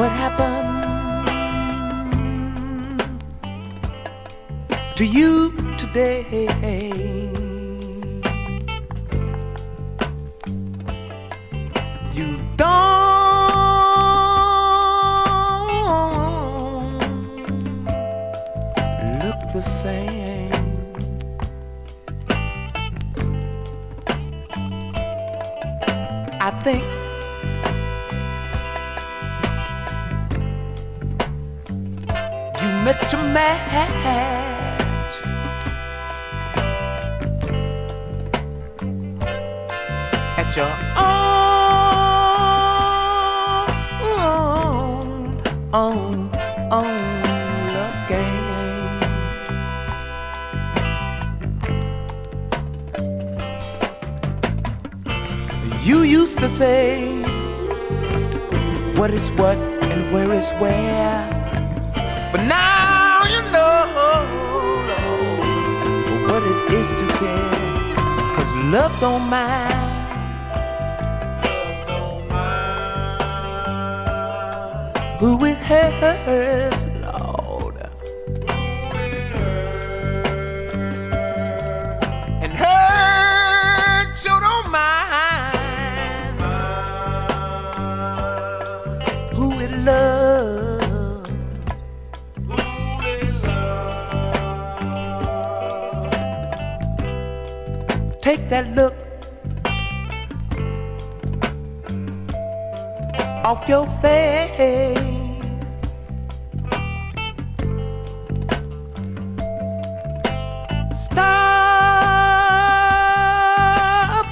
What happened to you today? You don't look the same. I think met your match. At your own, own, own love game. You used to say, What is what and where is where? But now Love don't mind. Who it hurts, Lord. And hurt you don't mind. Who it love. Take that look off your face. Stop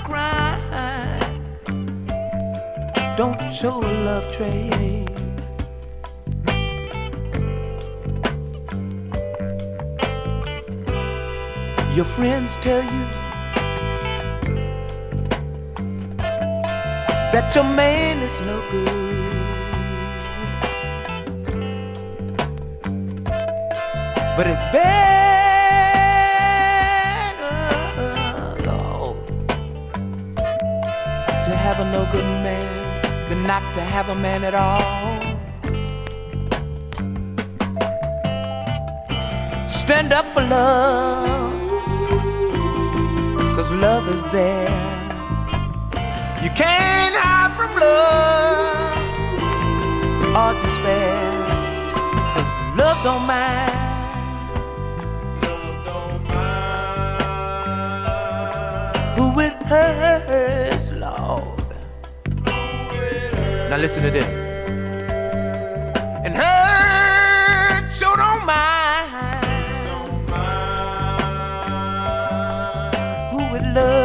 crying. Don't show a love trace. Your friends tell you that your man is no good. But it's better, Lord, to have a no good man than not to have a man at all. Stand up for love, cause love is there. You can't hide from love or despair. Cause love don't mind. Love don't mind. Who it hurts, Lord. Now listen to this. And hurt sure don't mind. Who it loves.